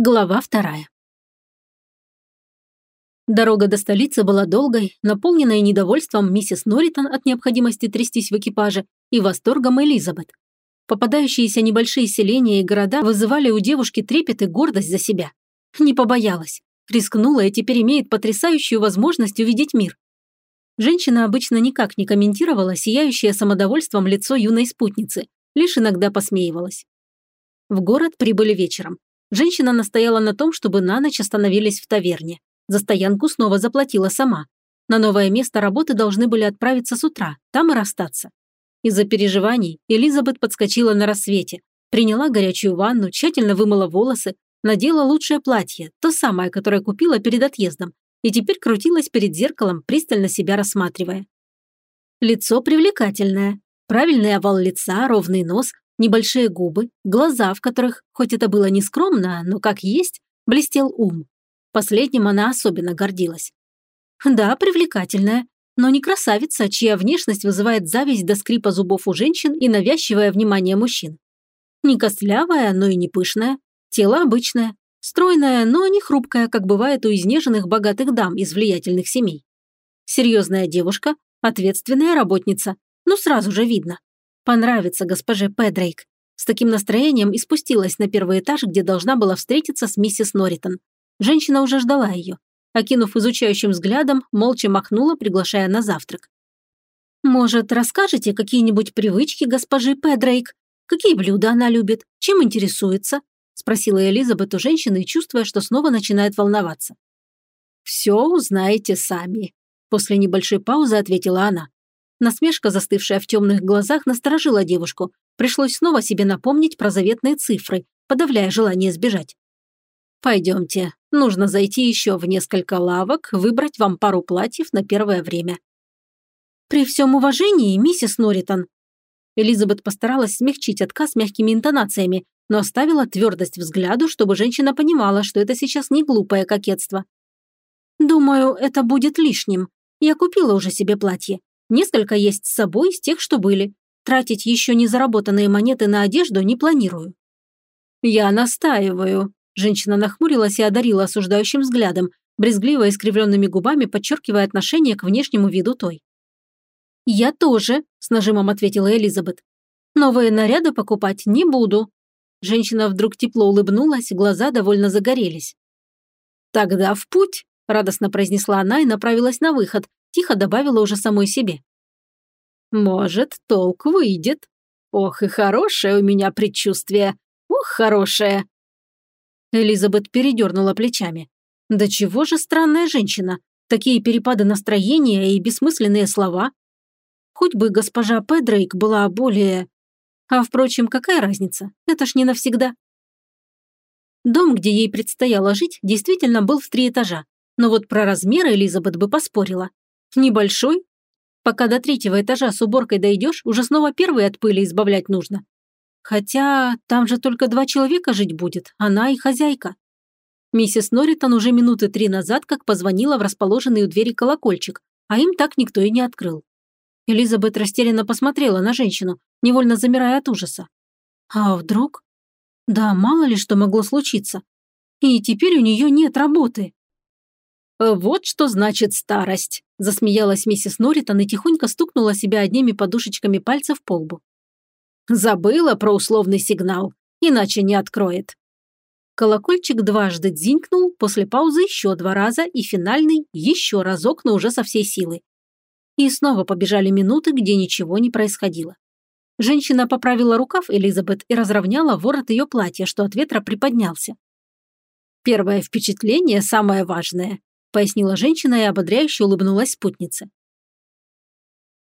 Глава вторая. Дорога до столицы была долгой, наполненной недовольством миссис Норритон от необходимости трястись в экипаже и восторгом Элизабет. Попадающиеся небольшие селения и города вызывали у девушки трепет и гордость за себя. Не побоялась, рискнула и теперь имеет потрясающую возможность увидеть мир. Женщина обычно никак не комментировала сияющее самодовольством лицо юной спутницы, лишь иногда посмеивалась. В город прибыли вечером. Женщина настояла на том, чтобы на ночь остановились в таверне. За стоянку снова заплатила сама. На новое место работы должны были отправиться с утра, там и расстаться. Из-за переживаний Элизабет подскочила на рассвете, приняла горячую ванну, тщательно вымыла волосы, надела лучшее платье, то самое, которое купила перед отъездом, и теперь крутилась перед зеркалом, пристально себя рассматривая. Лицо привлекательное, правильный овал лица, ровный нос, небольшие губы, глаза, в которых, хоть это было не скромно, но как есть, блестел ум. Последним она особенно гордилась. Да, привлекательная, но не красавица, чья внешность вызывает зависть до скрипа зубов у женщин и навязчивое внимание мужчин. Не костлявая, но и не пышная, тело обычное, стройное, но не хрупкое, как бывает у изнеженных богатых дам из влиятельных семей. Серьезная девушка, ответственная работница, ну сразу же видно. Понравится госпоже Педрейк. С таким настроением и спустилась на первый этаж, где должна была встретиться с миссис Норритон. Женщина уже ждала ее. Окинув изучающим взглядом, молча махнула, приглашая на завтрак. «Может, расскажете какие-нибудь привычки госпожи Педрейк? Какие блюда она любит? Чем интересуется?» спросила Элизабет у женщины, чувствуя, что снова начинает волноваться. «Все узнаете сами», – после небольшой паузы ответила она. Насмешка, застывшая в темных глазах, насторожила девушку. Пришлось снова себе напомнить про заветные цифры, подавляя желание сбежать. «Пойдемте. Нужно зайти еще в несколько лавок, выбрать вам пару платьев на первое время». «При всем уважении, миссис Норритон». Элизабет постаралась смягчить отказ мягкими интонациями, но оставила твердость взгляду, чтобы женщина понимала, что это сейчас не глупое кокетство. «Думаю, это будет лишним. Я купила уже себе платье. Несколько есть с собой из тех, что были. Тратить еще не заработанные монеты на одежду не планирую». «Я настаиваю», – женщина нахмурилась и одарила осуждающим взглядом, брезгливо искривленными губами подчеркивая отношение к внешнему виду той. «Я тоже», – с нажимом ответила Элизабет. «Новые наряды покупать не буду». Женщина вдруг тепло улыбнулась, глаза довольно загорелись. «Тогда в путь», – радостно произнесла она и направилась на выход, тихо добавила уже самой себе. «Может, толк выйдет. Ох, и хорошее у меня предчувствие. Ох, хорошее!» Элизабет передернула плечами. «Да чего же странная женщина? Такие перепады настроения и бессмысленные слова. Хоть бы госпожа Педрейк была более... А впрочем, какая разница? Это ж не навсегда». Дом, где ей предстояло жить, действительно был в три этажа. Но вот про размеры Элизабет бы поспорила. Небольшой? Пока до третьего этажа с уборкой дойдешь, уже снова первый от пыли избавлять нужно. Хотя там же только два человека жить будет, она и хозяйка. Миссис Норритон уже минуты три назад как позвонила в расположенный у двери колокольчик, а им так никто и не открыл. Элизабет растерянно посмотрела на женщину, невольно замирая от ужаса. А вдруг? Да, мало ли что могло случиться. И теперь у нее нет работы. «Вот что значит старость», – засмеялась миссис Норритон и тихонько стукнула себя одними подушечками пальцев по лбу. «Забыла про условный сигнал, иначе не откроет». Колокольчик дважды дзинькнул, после паузы еще два раза и финальный еще разок, но уже со всей силы. И снова побежали минуты, где ничего не происходило. Женщина поправила рукав Элизабет и разровняла ворот ее платья, что от ветра приподнялся. Первое впечатление самое важное пояснила женщина и ободряюще улыбнулась спутнице.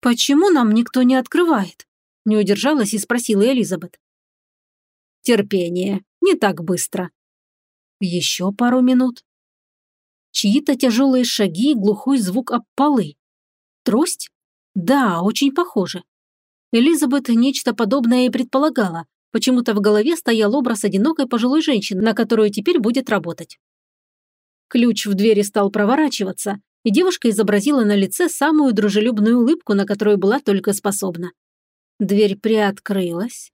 «Почему нам никто не открывает?» – не удержалась и спросила Элизабет. «Терпение, не так быстро». Еще пару минут. Чьи-то тяжелые шаги и глухой звук об полы. Трость? Да, очень похоже. Элизабет нечто подобное и предполагала. Почему-то в голове стоял образ одинокой пожилой женщины, на которую теперь будет работать. Ключ в двери стал проворачиваться, и девушка изобразила на лице самую дружелюбную улыбку, на которую была только способна. Дверь приоткрылась.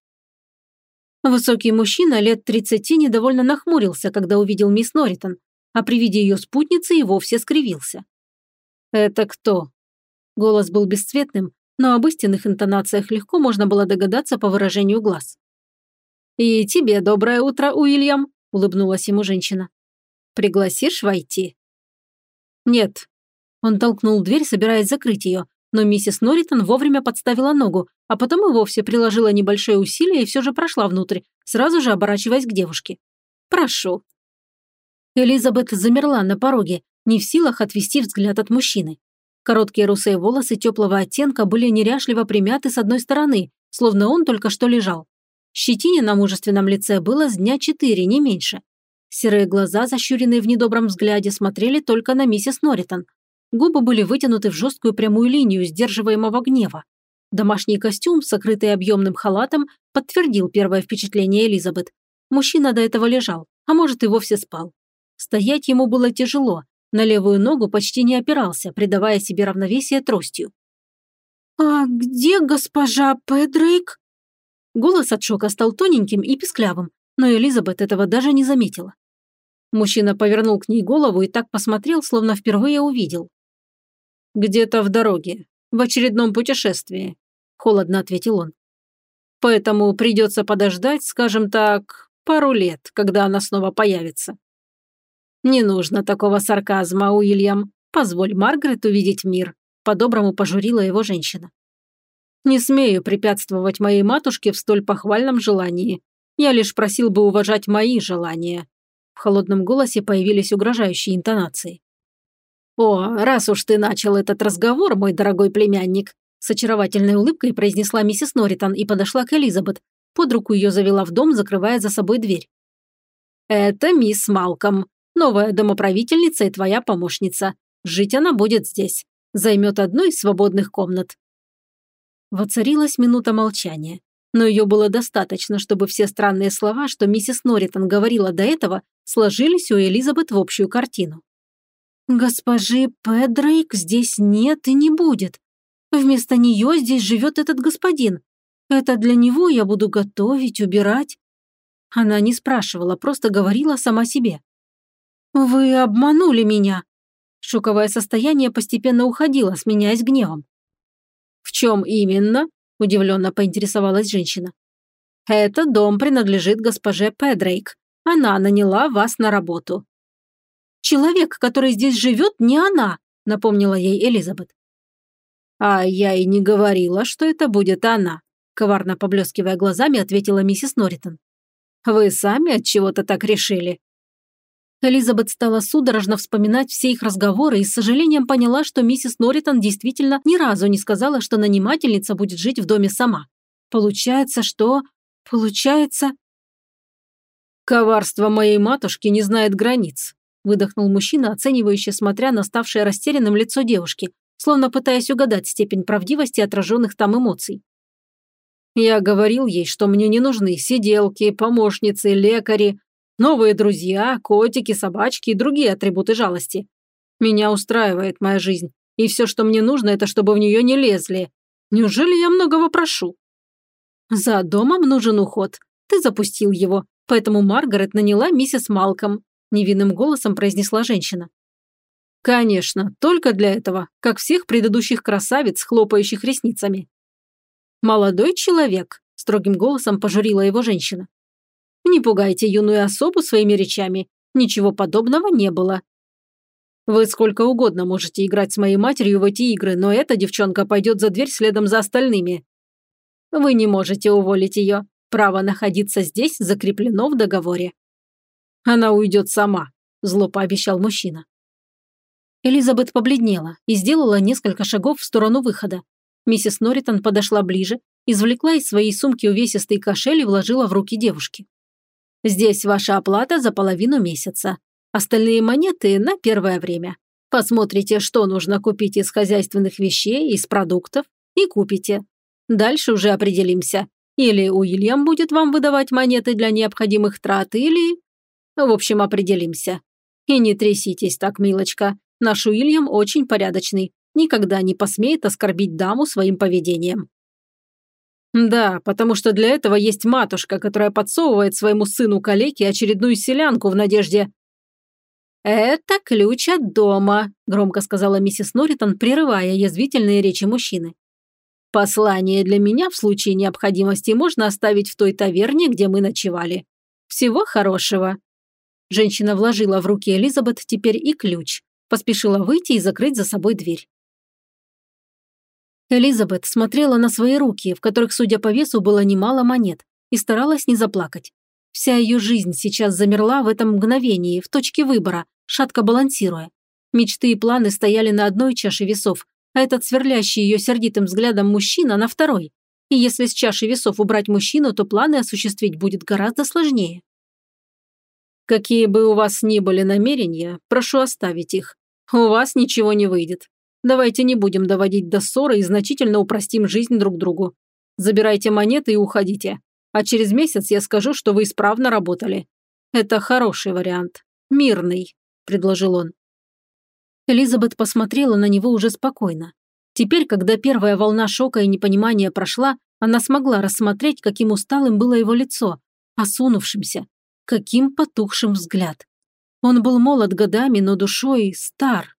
Высокий мужчина лет тридцати недовольно нахмурился, когда увидел мисс Норритон, а при виде ее спутницы и вовсе скривился. «Это кто?» Голос был бесцветным, но об истинных интонациях легко можно было догадаться по выражению глаз. «И тебе доброе утро, Уильям», – улыбнулась ему женщина. «Пригласишь войти?» «Нет». Он толкнул дверь, собираясь закрыть ее, но миссис Норритон вовремя подставила ногу, а потом и вовсе приложила небольшое усилие и все же прошла внутрь, сразу же оборачиваясь к девушке. «Прошу». Элизабет замерла на пороге, не в силах отвести взгляд от мужчины. Короткие русые волосы теплого оттенка были неряшливо примяты с одной стороны, словно он только что лежал. Щетине на мужественном лице было с дня четыре, не меньше. Серые глаза, защуренные в недобром взгляде, смотрели только на миссис Норритон. Губы были вытянуты в жесткую прямую линию сдерживаемого гнева. Домашний костюм, сокрытый объемным халатом, подтвердил первое впечатление Элизабет. Мужчина до этого лежал, а может и вовсе спал. Стоять ему было тяжело, на левую ногу почти не опирался, придавая себе равновесие тростью. «А где госпожа Педрейк?» Голос от шока стал тоненьким и писклявым, но Элизабет этого даже не заметила. Мужчина повернул к ней голову и так посмотрел, словно впервые увидел. «Где-то в дороге, в очередном путешествии», – холодно ответил он. «Поэтому придется подождать, скажем так, пару лет, когда она снова появится». «Не нужно такого сарказма, Уильям. Позволь Маргарет увидеть мир», – по-доброму пожурила его женщина. «Не смею препятствовать моей матушке в столь похвальном желании. Я лишь просил бы уважать мои желания». В холодном голосе появились угрожающие интонации. «О, раз уж ты начал этот разговор, мой дорогой племянник», с очаровательной улыбкой произнесла миссис Норритон и подошла к Элизабет. Под руку ее завела в дом, закрывая за собой дверь. «Это мисс Малком, новая домоправительница и твоя помощница. Жить она будет здесь. Займет одну из свободных комнат». Воцарилась минута молчания. Но ее было достаточно, чтобы все странные слова, что миссис Норритон говорила до этого, сложились у Элизабет в общую картину. Госпожи Педрейк здесь нет и не будет. Вместо нее здесь живет этот господин. Это для него я буду готовить, убирать. Она не спрашивала, просто говорила сама себе. «Вы обманули меня». Шоковое состояние постепенно уходило, сменяясь гневом. «В чем именно?» – удивленно поинтересовалась женщина. «Этот дом принадлежит госпоже Педрейк. Она наняла вас на работу. Человек, который здесь живет, не она», – напомнила ей Элизабет. «А я и не говорила, что это будет она», – коварно поблескивая глазами, ответила миссис Норритон. «Вы сами от чего-то так решили?» Элизабет стала судорожно вспоминать все их разговоры и с сожалением поняла, что миссис Норритон действительно ни разу не сказала, что нанимательница будет жить в доме сама. Получается, что... Получается... «Коварство моей матушки не знает границ», выдохнул мужчина, оценивающе смотря на ставшее растерянным лицо девушки, словно пытаясь угадать степень правдивости отраженных там эмоций. Я говорил ей, что мне не нужны сиделки, помощницы, лекари, новые друзья, котики, собачки и другие атрибуты жалости. Меня устраивает моя жизнь, и все, что мне нужно, это чтобы в нее не лезли. Неужели я многого прошу? За домом нужен уход. Ты запустил его, поэтому Маргарет наняла миссис Малком, невинным голосом произнесла женщина. Конечно, только для этого, как всех предыдущих красавиц, хлопающих ресницами. Молодой человек, строгим голосом пожурила его женщина. Не пугайте юную особу своими речами, ничего подобного не было. Вы сколько угодно можете играть с моей матерью в эти игры, но эта девчонка пойдет за дверь следом за остальными. Вы не можете уволить ее. Право находиться здесь закреплено в договоре. Она уйдет сама», – зло пообещал мужчина. Элизабет побледнела и сделала несколько шагов в сторону выхода. Миссис Норритон подошла ближе, извлекла из своей сумки увесистый кошель и вложила в руки девушки. «Здесь ваша оплата за половину месяца. Остальные монеты на первое время. Посмотрите, что нужно купить из хозяйственных вещей, из продуктов, и купите. Дальше уже определимся. Или Уильям будет вам выдавать монеты для необходимых трат, или в общем, определимся. И не тряситесь так, милочка. Наш Уильям очень порядочный. Никогда не посмеет оскорбить даму своим поведением. Да, потому что для этого есть матушка, которая подсовывает своему сыну калеке очередную селянку в надежде... «Это ключ от дома», – громко сказала миссис Норритон, прерывая язвительные речи мужчины. «Послание для меня в случае необходимости можно оставить в той таверне, где мы ночевали. Всего хорошего». Женщина вложила в руки Элизабет теперь и ключ, поспешила выйти и закрыть за собой дверь. Элизабет смотрела на свои руки, в которых, судя по весу, было немало монет, и старалась не заплакать. Вся ее жизнь сейчас замерла в этом мгновении, в точке выбора, шатко балансируя. Мечты и планы стояли на одной чаше весов, а этот сверлящий ее сердитым взглядом мужчина на второй. И если с чаши весов убрать мужчину, то планы осуществить будет гораздо сложнее. Какие бы у вас ни были намерения, прошу оставить их. У вас ничего не выйдет. Давайте не будем доводить до ссоры и значительно упростим жизнь друг другу. Забирайте монеты и уходите. А через месяц я скажу, что вы исправно работали. Это хороший вариант. Мирный», – предложил он. Элизабет посмотрела на него уже спокойно. Теперь, когда первая волна шока и непонимания прошла, она смогла рассмотреть, каким усталым было его лицо, осунувшимся, каким потухшим взгляд. Он был молод годами, но душой стар.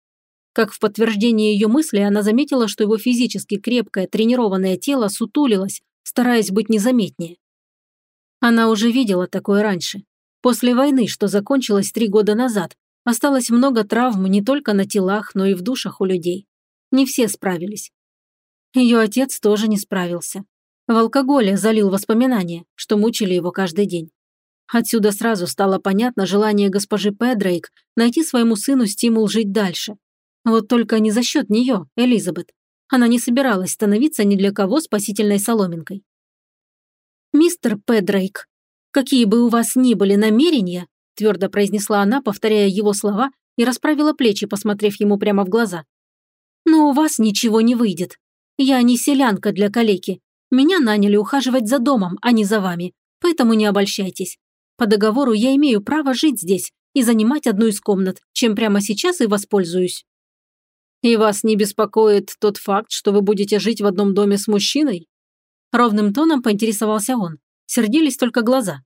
Как в подтверждение ее мысли, она заметила, что его физически крепкое, тренированное тело сутулилось, стараясь быть незаметнее. Она уже видела такое раньше. После войны, что закончилась три года назад, осталось много травм не только на телах, но и в душах у людей. Не все справились. Ее отец тоже не справился. В алкоголе залил воспоминания, что мучили его каждый день. Отсюда сразу стало понятно желание госпожи Педрейк найти своему сыну стимул жить дальше, вот только не за счет нее, Элизабет. Она не собиралась становиться ни для кого спасительной соломинкой. «Мистер Педрейк, какие бы у вас ни были намерения», твердо произнесла она, повторяя его слова, и расправила плечи, посмотрев ему прямо в глаза. «Но у вас ничего не выйдет. Я не селянка для калеки. Меня наняли ухаживать за домом, а не за вами, поэтому не обольщайтесь. По договору я имею право жить здесь и занимать одну из комнат, чем прямо сейчас и воспользуюсь». «И вас не беспокоит тот факт, что вы будете жить в одном доме с мужчиной?» Ровным тоном поинтересовался он. Сердились только глаза.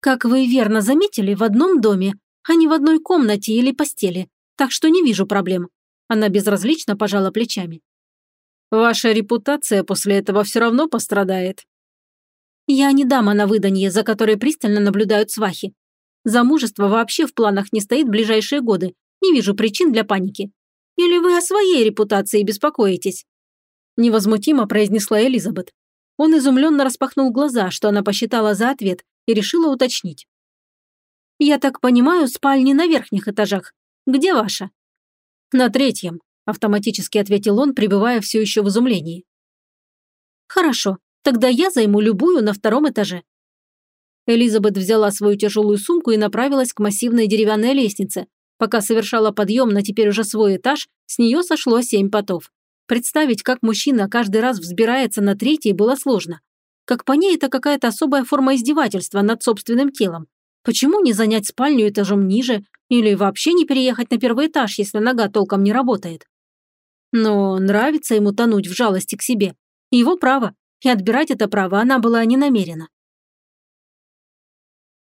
«Как вы верно заметили, в одном доме, а не в одной комнате или постели, так что не вижу проблем». Она безразлично пожала плечами. «Ваша репутация после этого все равно пострадает». «Я не дама на выданье, за которой пристально наблюдают свахи. Замужество вообще в планах не стоит ближайшие годы. Не вижу причин для паники. Или вы о своей репутации беспокоитесь?» Невозмутимо произнесла Элизабет. Он изумленно распахнул глаза, что она посчитала за ответ, и решила уточнить. «Я так понимаю, спальни на верхних этажах. Где ваша?» «На третьем», – автоматически ответил он, пребывая все еще в изумлении. «Хорошо, тогда я займу любую на втором этаже». Элизабет взяла свою тяжелую сумку и направилась к массивной деревянной лестнице, Пока совершала подъем на теперь уже свой этаж, с нее сошло семь потов. Представить, как мужчина каждый раз взбирается на третий, было сложно. Как по ней, это какая-то особая форма издевательства над собственным телом. Почему не занять спальню этажом ниже или вообще не переехать на первый этаж, если нога толком не работает? Но нравится ему тонуть в жалости к себе. Его право, и отбирать это право она была не намерена.